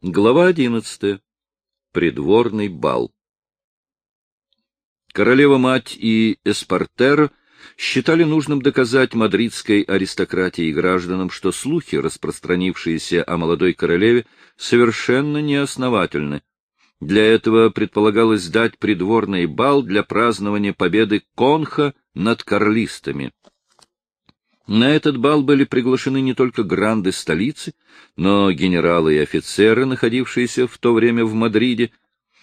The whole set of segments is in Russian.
Глава одиннадцатая. Придворный бал. Королева-мать и Эспартер считали нужным доказать мадридской аристократии и гражданам, что слухи, распространившиеся о молодой королеве, совершенно неосновательны. Для этого предполагалось дать придворный бал для празднования победы Конха над карлистами. На этот бал были приглашены не только гранды столицы, но генералы и офицеры, находившиеся в то время в Мадриде.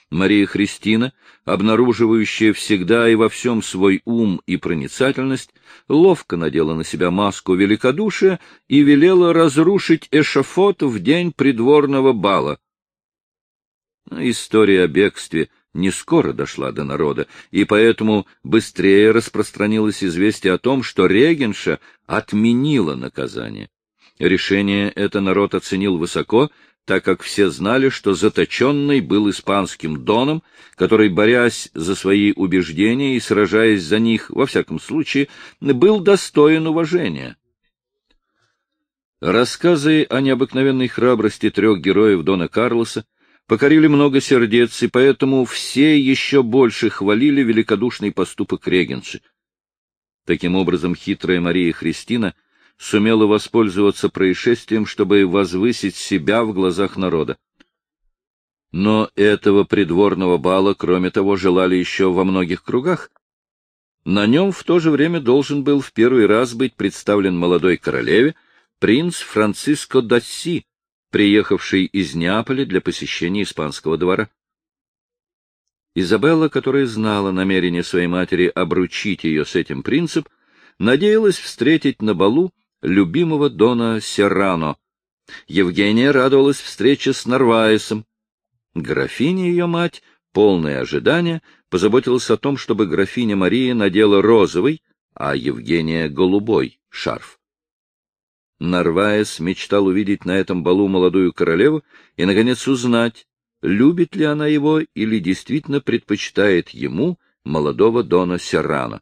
Мария Христина, обнаруживающая всегда и во всем свой ум и проницательность, ловко надела на себя маску великодушия и велела разрушить эшафот в день придворного бала. История о бегстве не скоро дошла до народа, и поэтому быстрее распространилось известие о том, что регенша отменила наказание. Решение это народ оценил высоко, так как все знали, что заточенный был испанским доном, который, борясь за свои убеждения и сражаясь за них, во всяком случае, был достоин уважения. Рассказы о необыкновенной храбрости трех героев Дона Карлоса покорили много сердец, и поэтому все еще больше хвалили великодушный поступок регенши. Таким образом, хитрая Мария Христина сумела воспользоваться происшествием, чтобы возвысить себя в глазах народа. Но этого придворного бала, кроме того, желали еще во многих кругах. На нем в то же время должен был в первый раз быть представлен молодой королеве принц Франциско Дасси, приехавший из Неаполя для посещения испанского двора. Изабелла, которая знала намерение своей матери обручить ее с этим принцем, надеялась встретить на балу любимого Дона Серрано. Евгения радовалась встрече с Нарваесом. Графиня, ее мать, полное ожидания, позаботилась о том, чтобы графиня Мария надела розовый, а Евгения — голубой шарф. Нарваес мечтал увидеть на этом балу молодую королеву и, наконец, узнать, любит ли она его или действительно предпочитает ему молодого Дона Серрано.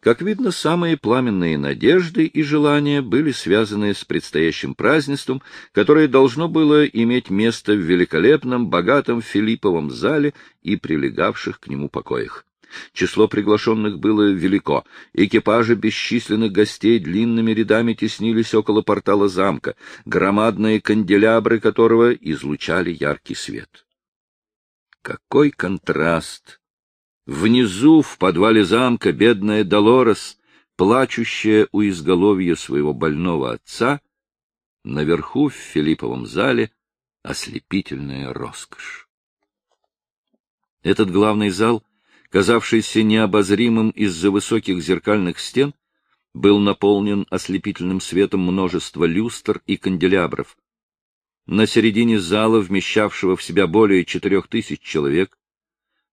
Как видно, самые пламенные надежды и желания были связаны с предстоящим празднеством, которое должно было иметь место в великолепном, богатом Филипповом зале и прилегавших к нему покоях. Число приглашенных было велико. Экипажи бесчисленных гостей длинными рядами теснились около портала замка, громадные канделябры которого излучали яркий свет. Какой контраст! Внизу, в подвале замка, бедная Долорес, плачущая у изголовья своего больного отца, наверху, в Филипповом зале, ослепительная роскошь. Этот главный зал — казавшийся необозримым из-за высоких зеркальных стен, был наполнен ослепительным светом множества люстр и канделябров. На середине зала, вмещавшего в себя более четырех тысяч человек,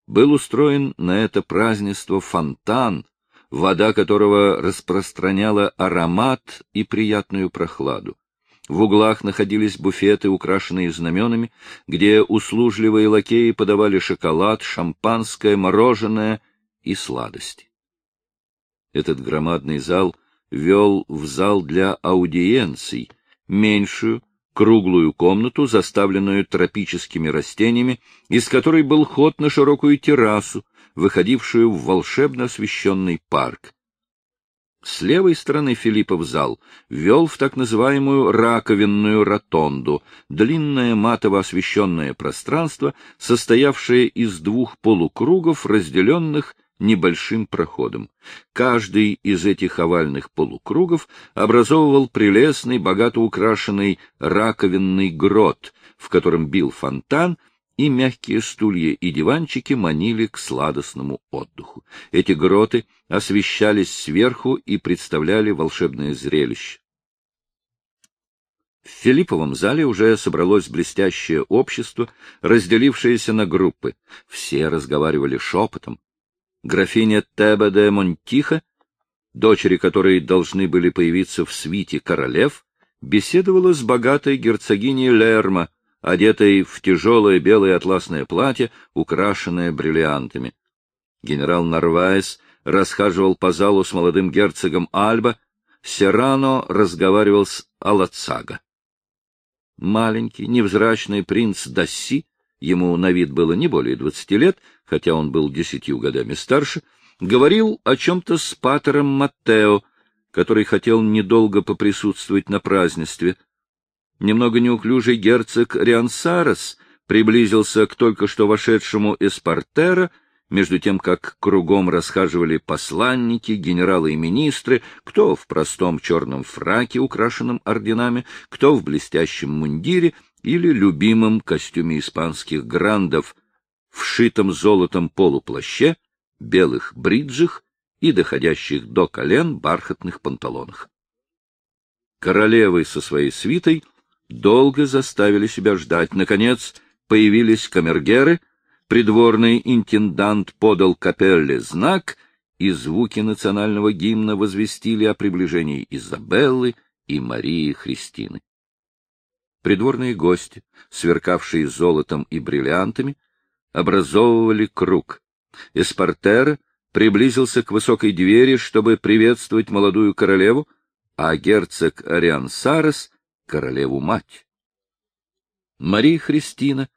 был устроен на это празднество фонтан, вода которого распространяла аромат и приятную прохладу. В углах находились буфеты, украшенные знаменами, где услужливые лакеи подавали шоколад, шампанское, мороженое и сладости. Этот громадный зал вел в зал для аудиенций, меньшую, круглую комнату, заставленную тропическими растениями, из которой был ход на широкую террасу, выходившую в волшебно освещенный парк. С левой стороны Филиппов зал вел в так называемую раковинную ротонду, длинное матово освещенное пространство, состоявшее из двух полукругов, разделенных небольшим проходом. Каждый из этих овальных полукругов образовывал прелестный, богато украшенный раковинный грот, в котором бил фонтан и мягкие стулья и диванчики манили к сладостному отдыху. Эти гроты освещались сверху и представляли волшебное зрелище. В Филипповом зале уже собралось блестящее общество, разделившееся на группы. Все разговаривали шепотом. Графиня Теба де Монтиха, дочери которой должны были появиться в свите королев, беседовала с богатой герцогиней Лерма, одетой в тяжелое белое атласное платье, украшенное бриллиантами. Генерал Нарваес расхаживал по залу с молодым герцогом Альба, Серрано разговаривал с Алацага. маленький, невзрачный принц Дасси, ему на вид было не более двадцати лет, хотя он был десятью годами старше, говорил о чем-то с патером Маттео, который хотел недолго поприсутствовать на празднестве. Немного неуклюжий герцог Риансарес приблизился к только что вошедшему Эспартера, между тем, как кругом расхаживали посланники, генералы и министры, кто в простом черном фраке, украшенном орденами, кто в блестящем мундире или любимом костюме испанских грандов, вшитом золотом полуплаще, белых бриджах и доходящих до колен бархатных панталонах. Королевы со своей свитой долго заставили себя ждать. Наконец появились камергеры, придворный интендант подал капелле знак, и звуки национального гимна возвестили о приближении Изабеллы и Марии Христины. Придворные гости, сверкавшие золотом и бриллиантами, образовывали круг. Эспартер приблизился к высокой двери, чтобы приветствовать молодую королеву, а герцог Ариан Сарес — королеву-мать. Мария Христина,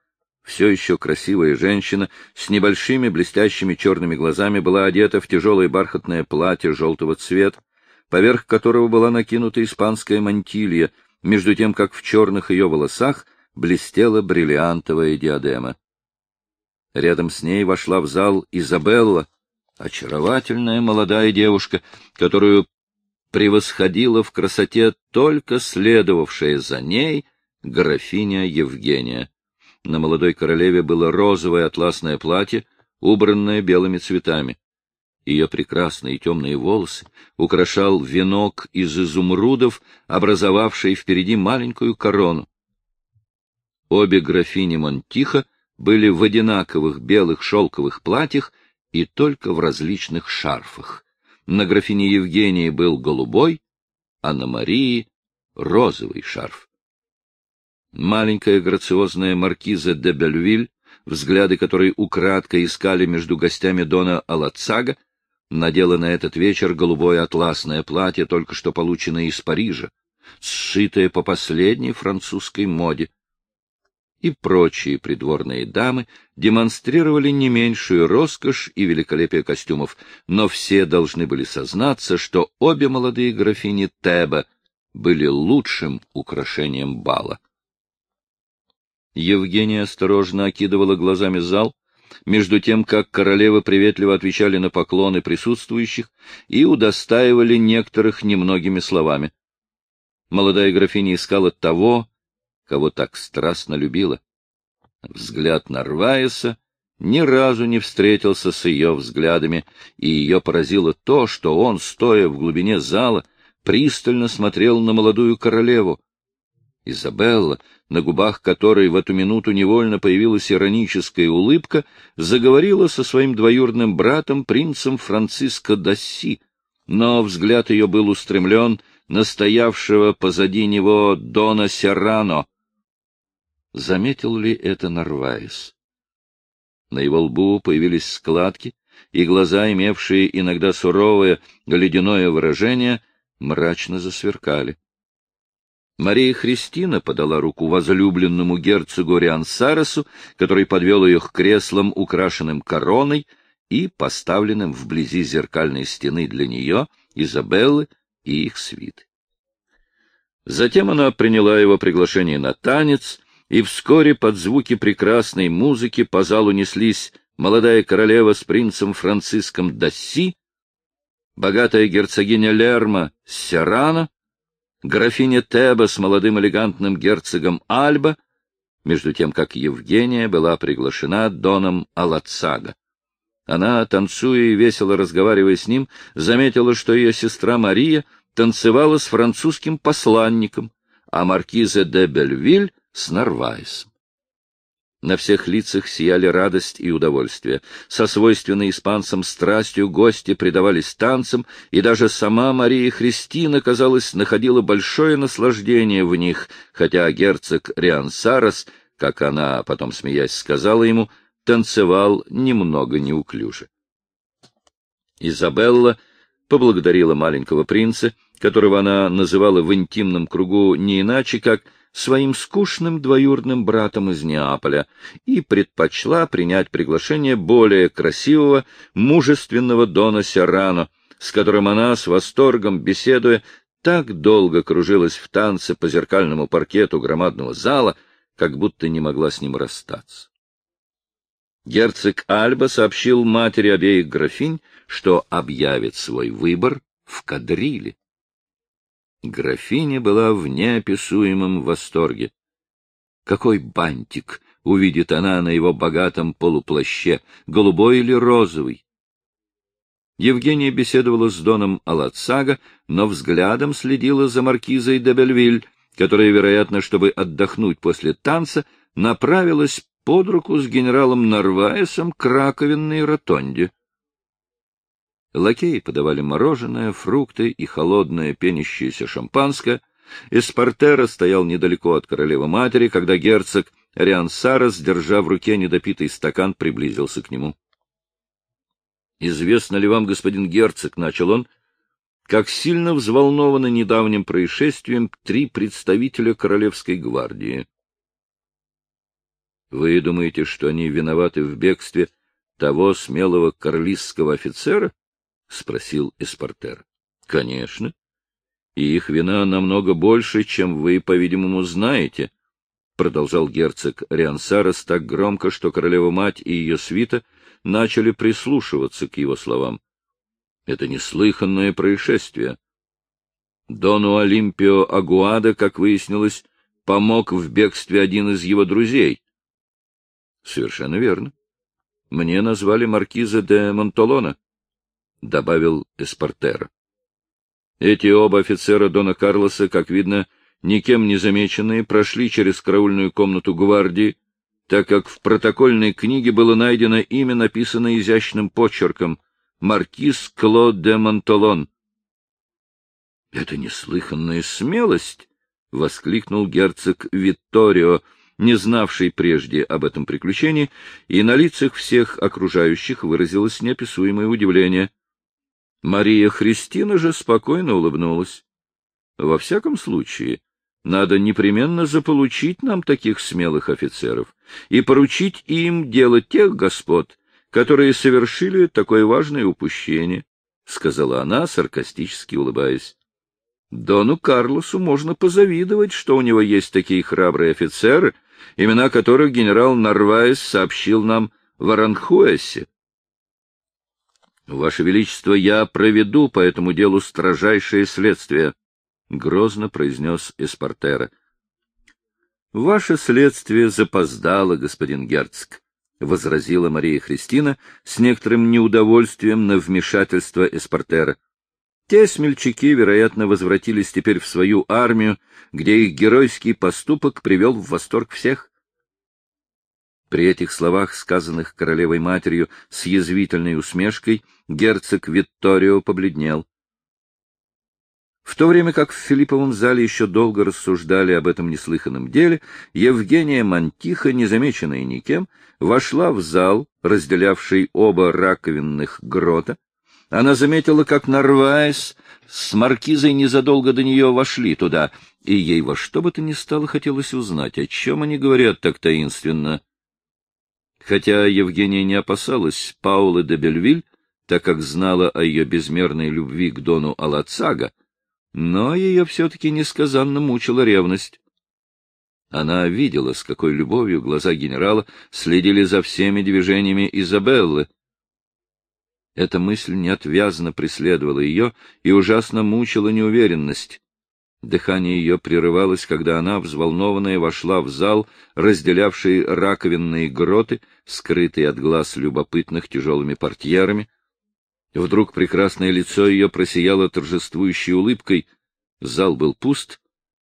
все еще красивая женщина, с небольшими блестящими черными глазами, была одета в тяжелое бархатное платье желтого цвета, поверх которого была накинута испанская мантилья, между тем, как в черных ее волосах блестела бриллиантовая диадема. Рядом с ней вошла в зал Изабелла, очаровательная молодая девушка, которую превосходила в красоте только следовавшая за ней графиня Евгения. На молодой королеве было розовое атласное платье, убранное белыми цветами. Ее прекрасные темные волосы украшал венок из изумрудов, образовавший впереди маленькую корону. Обе графини Монтиха были в одинаковых белых шелковых платьях и только в различных шарфах. На графине Евгении был голубой, а на Марии — розовый шарф. Маленькая грациозная маркиза де Бельвиль, взгляды которой украдко искали между гостями Дона Алацага, надела на этот вечер голубое атласное платье, только что полученное из Парижа, сшитое по последней французской моде, и прочие придворные дамы демонстрировали не меньшую роскошь и великолепие костюмов, но все должны были сознаться, что обе молодые графини Теба были лучшим украшением бала. Евгения осторожно окидывала глазами зал, между тем, как королевы приветливо отвечали на поклоны присутствующих и удостаивали некоторых немногими словами. Молодая графиня искала того, кого так страстно любила. Взгляд Нарваеса ни разу не встретился с ее взглядами, и ее поразило то, что он, стоя в глубине зала, пристально смотрел на молодую королеву. Изабелла, на губах которой в эту минуту невольно появилась ироническая улыбка, заговорила со своим двоюродным братом, принцем Франциско Дасси, но взгляд ее был устремлен на стоявшего позади него Дона Серрано, Заметил ли это Нарваес? На его лбу появились складки, и глаза, имевшие иногда суровое ледяное выражение, мрачно засверкали. Мария Христина подала руку возлюбленному герцогу Риансаресу, который подвел ее к креслам, украшенным короной и поставленным вблизи зеркальной стены для нее, Изабеллы и их свиты. Затем она приняла его приглашение на танец — и вскоре под звуки прекрасной музыки по залу неслись молодая королева с принцем Франциском Дасси, богатая герцогиня Лерма с Серрано, графиня Теба с молодым элегантным герцогом Альба, между тем как Евгения была приглашена доном Алацага. Она, танцуя и весело разговаривая с ним, заметила, что ее сестра Мария танцевала с французским посланником, а маркиза де Бельвиль с Нарвайсом. На всех лицах сияли радость и удовольствие. Со свойственной испанцам страстью гости предавались танцам, и даже сама Мария Христина, казалось, находила большое наслаждение в них, хотя герцог Риансарес, как она потом, смеясь, сказала ему, танцевал немного неуклюже. Изабелла поблагодарила маленького принца, которого она называла в интимном кругу не иначе, как своим скучным двоюродным братом из Неаполя и предпочла принять приглашение более красивого, мужественного Дона Серрано, с которым она с восторгом беседуя так долго кружилась в танце по зеркальному паркету громадного зала, как будто не могла с ним расстаться. Герцог Альба сообщил матери обеих графинь, что объявит свой выбор в кадриле. Графиня была в неописуемом восторге. Какой бантик увидит она на его богатом полуплаще, голубой или розовый? Евгения беседовала с Доном Алацага, но взглядом следила за маркизой де Бельвиль, которая, вероятно, чтобы отдохнуть после танца, направилась под руку с генералом Нарваесом к раковинной ротонде. Лакеи подавали мороженое, фрукты и холодное пенящееся шампанское. Эспортера стоял недалеко от королевы-матери, когда герцог Риансарес, держа в руке недопитый стакан, приблизился к нему. — Известно ли вам, господин герцог, — начал он, — как сильно взволнованы недавним происшествием три представителя Королевской гвардии? — Вы думаете, что они виноваты в бегстве того смелого карлистского офицера? — спросил Эспортер. — Конечно. И их вина намного больше, чем вы, по-видимому, знаете, — продолжал герцог Риансарес так громко, что королева-мать и ее свита начали прислушиваться к его словам. Это неслыханное происшествие. Дону Олимпио Агуада, как выяснилось, помог в бегстве один из его друзей. — Совершенно верно. Мне назвали маркиза де Монтолона. — добавил Эспортера. Эти оба офицера Дона Карлоса, как видно, никем не замеченные, прошли через караульную комнату гвардии, так как в протокольной книге было найдено имя, написанное изящным почерком «Маркиз Клод де Монтолон». — Это неслыханная смелость! — воскликнул герцог Витторио, не знавший прежде об этом приключении, и на лицах всех окружающих выразилось неописуемое удивление. Мария Христина же спокойно улыбнулась. Во всяком случае, надо непременно заполучить нам таких смелых офицеров и поручить им дело тех господ, которые совершили такое важное упущение, — сказала она, саркастически улыбаясь. Дону Карлосу можно позавидовать, что у него есть такие храбрые офицеры, имена которых генерал Нарваес сообщил нам в Аранхуэсе. Ваше Величество, я проведу по этому делу строжайшее следствие, — грозно произнес Эспортера. — Ваше следствие запоздало, господин герцог, — возразила Мария Христина с некоторым неудовольствием на вмешательство Эспортера. Те смельчаки, вероятно, возвратились теперь в свою армию, где их геройский поступок привел в восторг всех. При этих словах, сказанных королевой-матерью с язвительной усмешкой, герцог Витторио побледнел. В то время как в Филипповом зале еще долго рассуждали об этом неслыханном деле, Евгения Мантиха, незамеченная никем, вошла в зал, разделявший оба раковинных грота. Она заметила, как Нарвайс с маркизой незадолго до нее вошли туда, и ей во что бы то ни стало хотелось узнать, о чем они говорят так таинственно. Хотя Евгения не опасалась Паулы де Бельвиль, так как знала о ее безмерной любви к Дону Алацага, но ее все-таки несказанно мучила ревность. Она видела, с какой любовью глаза генерала следили за всеми движениями Изабеллы. Эта мысль неотвязно преследовала ее и ужасно мучила неуверенность. Дыхание ее прерывалось, когда она, взволнованная, вошла в зал, разделявший раковинные гроты, скрытые от глаз любопытных тяжелыми портьерами. Вдруг прекрасное лицо ее просияло торжествующей улыбкой. Зал был пуст.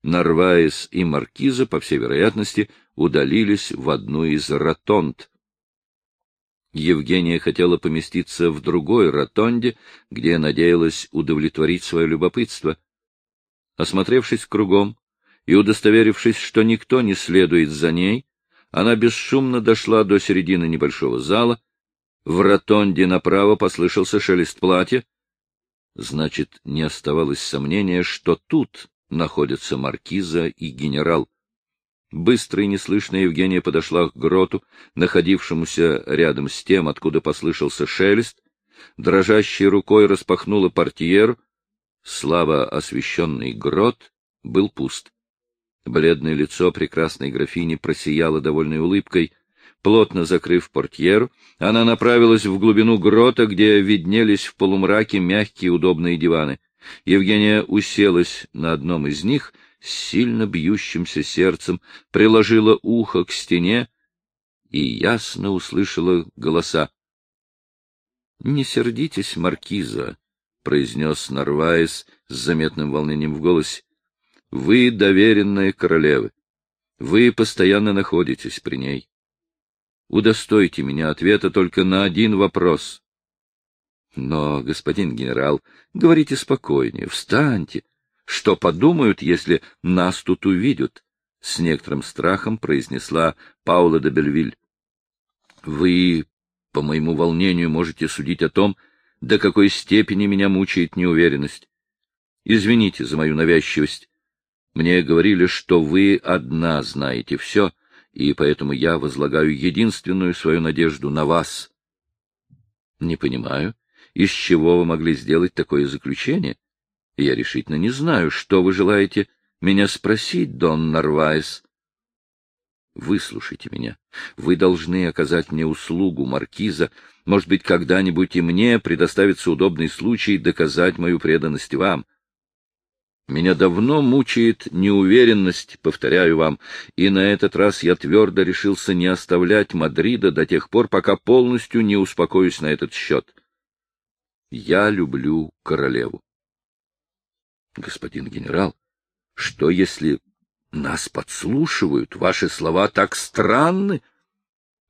Нарваес и Маркиза, по всей вероятности, удалились в одну из ротонд. Евгения хотела поместиться в другой ротонде, где надеялась удовлетворить свое любопытство — Осмотревшись кругом и удостоверившись, что никто не следует за ней, она бесшумно дошла до середины небольшого зала. В ротонде направо послышался шелест платья. Значит, не оставалось сомнения, что тут находятся маркиза и генерал. Быстро и неслышно Евгения подошла к гроту, находившемуся рядом с тем, откуда послышался шелест, дрожащей рукой распахнула портьеру. Слава освещенный грот был пуст. Бледное лицо прекрасной графини просияло довольной улыбкой. Плотно закрыв портьеру, она направилась в глубину грота, где виднелись в полумраке мягкие удобные диваны. Евгения уселась на одном из них с сильно бьющимся сердцем, приложила ухо к стене и ясно услышала голоса. — Не сердитесь, маркиза, — произнес Нарваес с заметным волнением в голосе. Вы доверенная королевы. Вы постоянно находитесь при ней. Удостойте меня ответа только на один вопрос. Но, господин генерал, говорите спокойнее, встаньте. Что подумают, если нас тут увидят? С некоторым страхом произнесла Паула де Бельвиль. Вы, по моему волнению, можете судить о том, до какой степени меня мучает неуверенность. Извините за мою навязчивость. Мне говорили, что вы одна знаете все, и поэтому я возлагаю единственную свою надежду на вас. Не понимаю, из чего вы могли сделать такое заключение? Я решительно не знаю, что вы желаете меня спросить, Дон Нарвайс. Выслушайте меня. Вы должны оказать мне услугу, маркиза. Может быть, когда-нибудь и мне предоставится удобный случай доказать мою преданность вам. Меня давно мучает неуверенность, повторяю вам, и на этот раз я твердо решился не оставлять Мадрида до тех пор, пока полностью не успокоюсь на этот счет. Я люблю королеву. Господин генерал, что если нас подслушивают? Ваши слова так странны.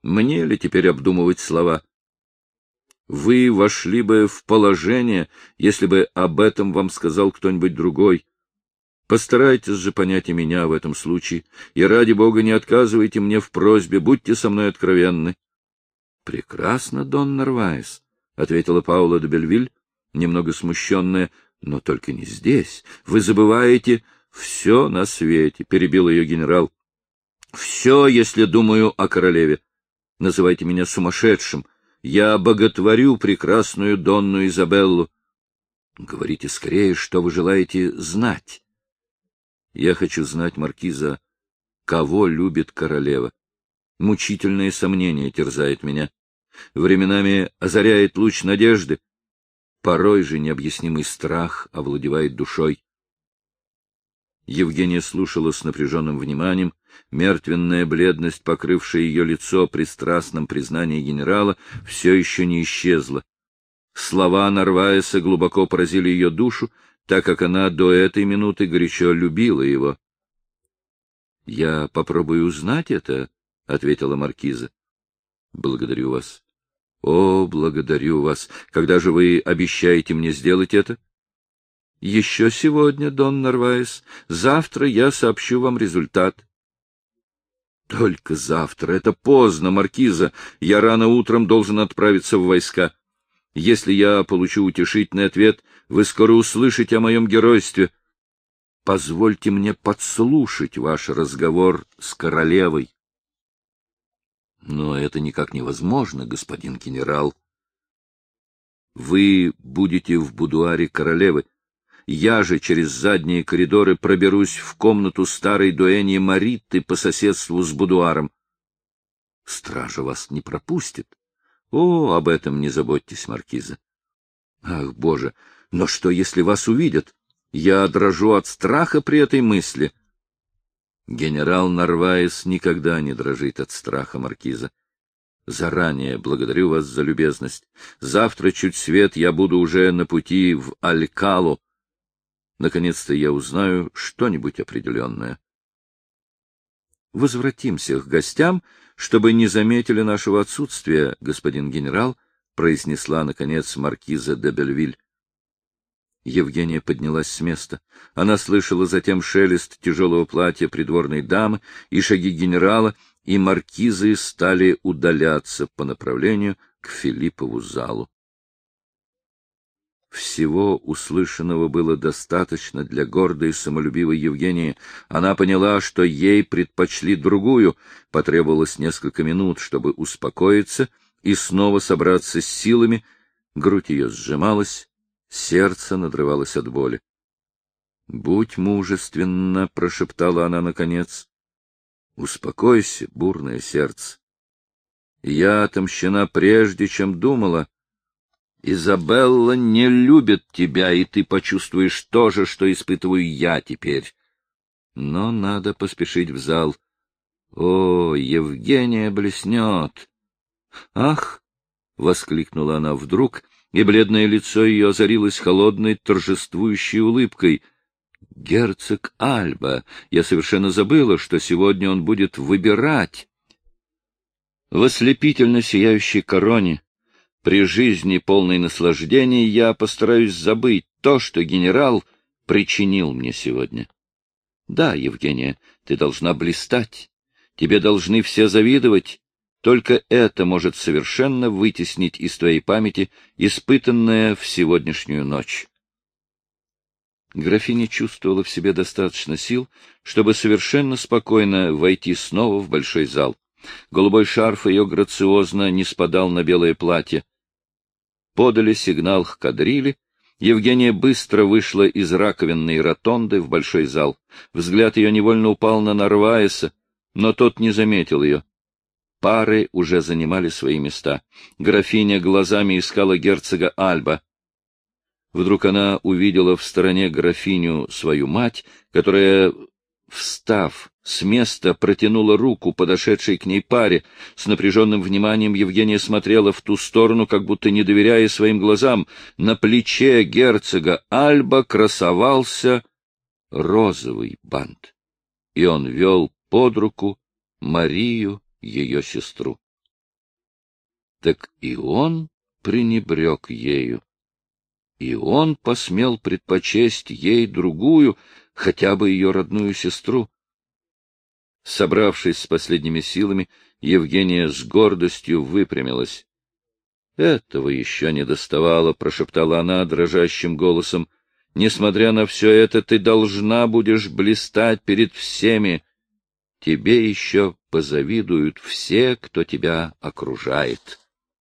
Мне ли теперь обдумывать слова? Вы вошли бы в положение, если бы об этом вам сказал кто-нибудь другой. Постарайтесь же понять и меня в этом случае, и ради бога не отказывайте мне в просьбе, будьте со мной откровенны. — Прекрасно, Дон Нарваес, — ответила Паула де Бельвиль, немного смущенная, — но только не здесь. Вы забываете все на свете, — перебил ее генерал. — Все, если думаю о королеве. Называйте меня сумасшедшим, — я боготворю прекрасную Донну Изабеллу. Говорите скорее, что вы желаете знать. Я хочу знать, Маркиза, кого любит королева. Мучительное сомнение терзает меня. Временами озаряет луч надежды. Порой же необъяснимый страх овладевает душой. Евгения слушала с напряженным вниманием. Мертвенная бледность, покрывшая ее лицо при страстном признании генерала, все еще не исчезла. Слова Нарваеса глубоко поразили ее душу, так как она до этой минуты горячо любила его. — Я попробую узнать это, — ответила маркиза. — Благодарю вас. — О, благодарю вас. Когда же вы обещаете мне сделать это? — еще сегодня, Дон Нарваес. Завтра я сообщу вам результат. Только завтра. Это поздно, Маркиза. Я рано утром должен отправиться в войска. Если я получу утешительный ответ, вы скоро услышите о моем геройстве. Позвольте мне подслушать ваш разговор с королевой. Но это никак невозможно, господин генерал. Вы будете в будуаре королевы. Я же через задние коридоры проберусь в комнату старой дуэни Маритты по соседству с будуаром. Стража вас не пропустит. О, об этом не заботьтесь, маркиза. Ах, боже, но что, если вас увидят? Я дрожу от страха при этой мысли. Генерал Нарваес никогда не дрожит от страха, маркиза. Заранее благодарю вас за любезность. Завтра чуть свет я буду уже на пути в Алькалу, Наконец-то я узнаю что-нибудь определенное. Возвратимся к гостям, чтобы не заметили нашего отсутствия, господин генерал, произнесла, наконец, маркиза де Бельвиль. Евгения поднялась с места. Она слышала затем шелест тяжелого платья придворной дамы и шаги генерала, и маркизы стали удаляться по направлению к Филиппову залу. Всего услышанного было достаточно для гордой и самолюбивой Евгении. Она поняла, что ей предпочли другую. Потребовалось несколько минут, чтобы успокоиться и снова собраться с силами. Грудь ее сжималась, сердце надрывалось от боли. — Будь мужественна, — прошептала она наконец. — Успокойся, бурное сердце. Я отомщена прежде, чем думала. Изабелла не любит тебя, и ты почувствуешь то же, что испытываю я теперь. Но надо поспешить в зал. О, Евгения блеснет! Ах! — воскликнула она вдруг, и бледное лицо ее озарилось холодной, торжествующей улыбкой — Герцог Альба. Я совершенно забыла, что сегодня он будет выбирать. В ослепительно сияющей короне, при жизни полной наслаждений, я постараюсь забыть то, что генерал причинил мне сегодня. Да, Евгения, ты должна блистать. Тебе должны все завидовать. Только это может совершенно вытеснить из твоей памяти испытанное в сегодняшнюю ночь. Графиня чувствовала в себе достаточно сил, чтобы совершенно спокойно войти снова в большой зал. Голубой шарф ее грациозно не спадал на белое платье. Подали сигнал к кадриле. Евгения быстро вышла из раковинной ротонды в большой зал. Взгляд ее невольно упал на Нарваеса, но тот не заметил ее. Пары уже занимали свои места. Графиня глазами искала герцога Альба. Вдруг она увидела в стороне графиню свою мать, которая, встав с места, протянула руку подошедшей к ней паре. С напряженным вниманием Евгения смотрела в ту сторону, как будто не доверяя своим глазам. На плече герцога Альба красовался розовый бант, и он вел под руку Марию, ее сестру. Так и он пренебрег ею и он посмел предпочесть ей другую, хотя бы ее родную сестру. Собравшись с последними силами, Евгения с гордостью выпрямилась. — Этого еще не доставало, — прошептала она дрожащим голосом. — Несмотря на все это, ты должна будешь блистать перед всеми. Тебе еще позавидуют все, кто тебя окружает.